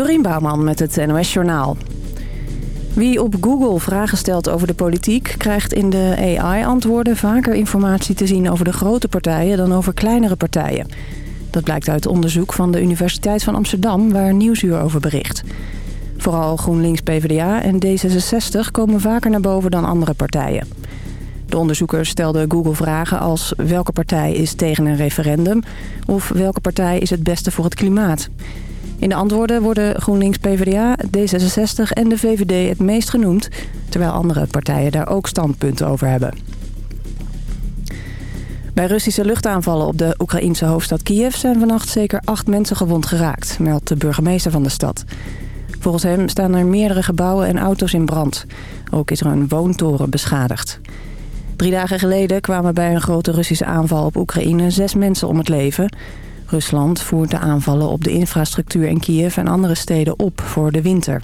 Dorien Bouwman met het NOS Journaal. Wie op Google vragen stelt over de politiek... krijgt in de AI-antwoorden vaker informatie te zien over de grote partijen... dan over kleinere partijen. Dat blijkt uit onderzoek van de Universiteit van Amsterdam... waar Nieuwsuur over bericht. Vooral GroenLinks, PvdA en D66 komen vaker naar boven dan andere partijen. De onderzoekers stelden Google vragen als... welke partij is tegen een referendum... of welke partij is het beste voor het klimaat... In de antwoorden worden GroenLinks, PvdA, D66 en de VVD het meest genoemd... terwijl andere partijen daar ook standpunten over hebben. Bij Russische luchtaanvallen op de Oekraïense hoofdstad Kiev... zijn vannacht zeker acht mensen gewond geraakt, meldt de burgemeester van de stad. Volgens hem staan er meerdere gebouwen en auto's in brand. Ook is er een woontoren beschadigd. Drie dagen geleden kwamen bij een grote Russische aanval op Oekraïne zes mensen om het leven... Rusland voert de aanvallen op de infrastructuur in Kiev en andere steden op voor de winter.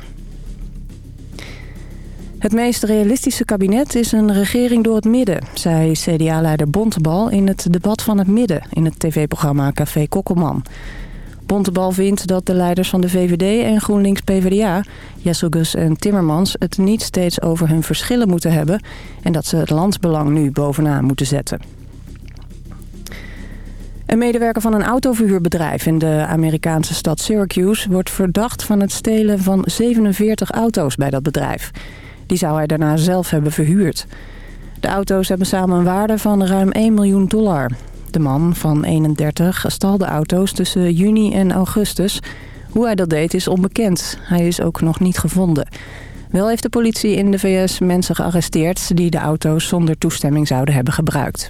Het meest realistische kabinet is een regering door het midden, zei CDA-leider Bontebal in het debat van het midden in het tv-programma Café Kokkelman. Bontebal vindt dat de leiders van de VVD en GroenLinks-PVDA, Jesselgus en Timmermans, het niet steeds over hun verschillen moeten hebben en dat ze het landsbelang nu bovenaan moeten zetten. Een medewerker van een autoverhuurbedrijf in de Amerikaanse stad Syracuse... wordt verdacht van het stelen van 47 auto's bij dat bedrijf. Die zou hij daarna zelf hebben verhuurd. De auto's hebben samen een waarde van ruim 1 miljoen dollar. De man van 31 stal de auto's tussen juni en augustus. Hoe hij dat deed is onbekend. Hij is ook nog niet gevonden. Wel heeft de politie in de VS mensen gearresteerd... die de auto's zonder toestemming zouden hebben gebruikt.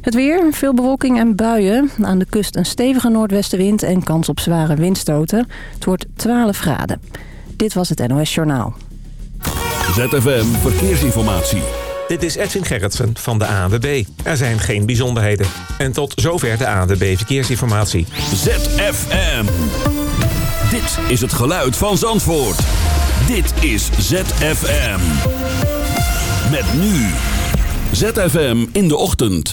Het weer, veel bewolking en buien. Aan de kust een stevige noordwestenwind en kans op zware windstoten. Het wordt 12 graden. Dit was het NOS Journaal. ZFM Verkeersinformatie. Dit is Edwin Gerritsen van de ANWB. Er zijn geen bijzonderheden. En tot zover de ANWB Verkeersinformatie. ZFM. Dit is het geluid van Zandvoort. Dit is ZFM. Met nu. ZFM in de ochtend.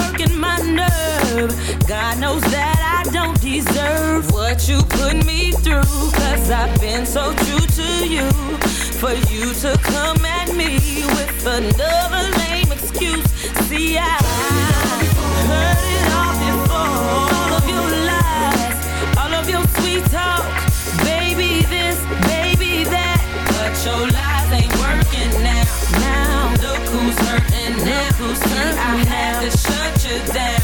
working my nerve. God knows that I don't deserve what you put me through. Cause I've been so true to you. For you to come at me with another lame excuse. See, I heard it all before. All of your lies, all of your sweet talk. Baby this, baby that. But your lies ain't working now. Now, look who's hurting now. Look who's hurting I had to shut you down.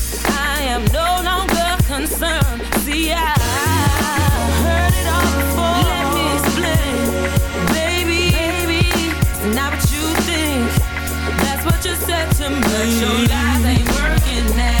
am no longer concerned. See, I heard it all before. Let me explain, baby. baby not what you think. That's what you said to me. But your lies ain't working. Now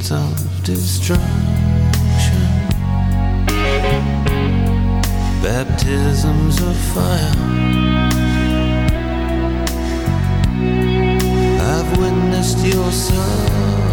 fields of destruction. Baptisms of fire. I've witnessed your sorrow.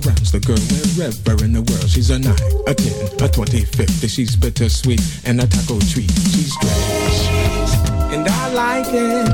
surrounds the girl wherever in the world. She's a 9, a 10, a twenty, fifty. She's bittersweet and a taco treat. She's strange. And I like it.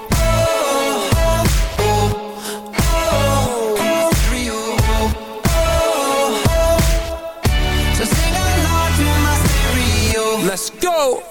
Go.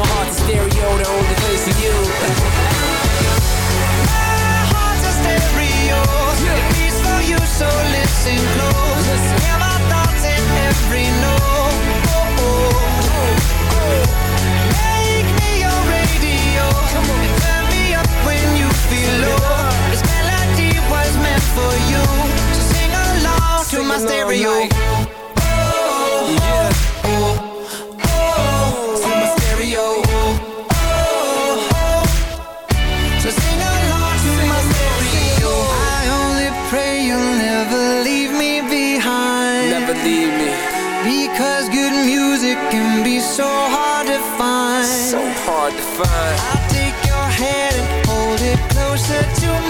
my heart's a stereo, the only place for you. My heart's a stereo. It beats for you, so listen close. Hear my thoughts in every note. Oh, oh. oh. Make me your radio. And turn me up when you feel low. This melody was meant for you. So sing along to my stereo. Yeah. Find. I'll take your hand and hold it closer to mine.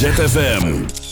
ZFM.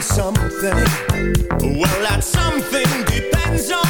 something. Well, that something depends on.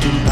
talking about.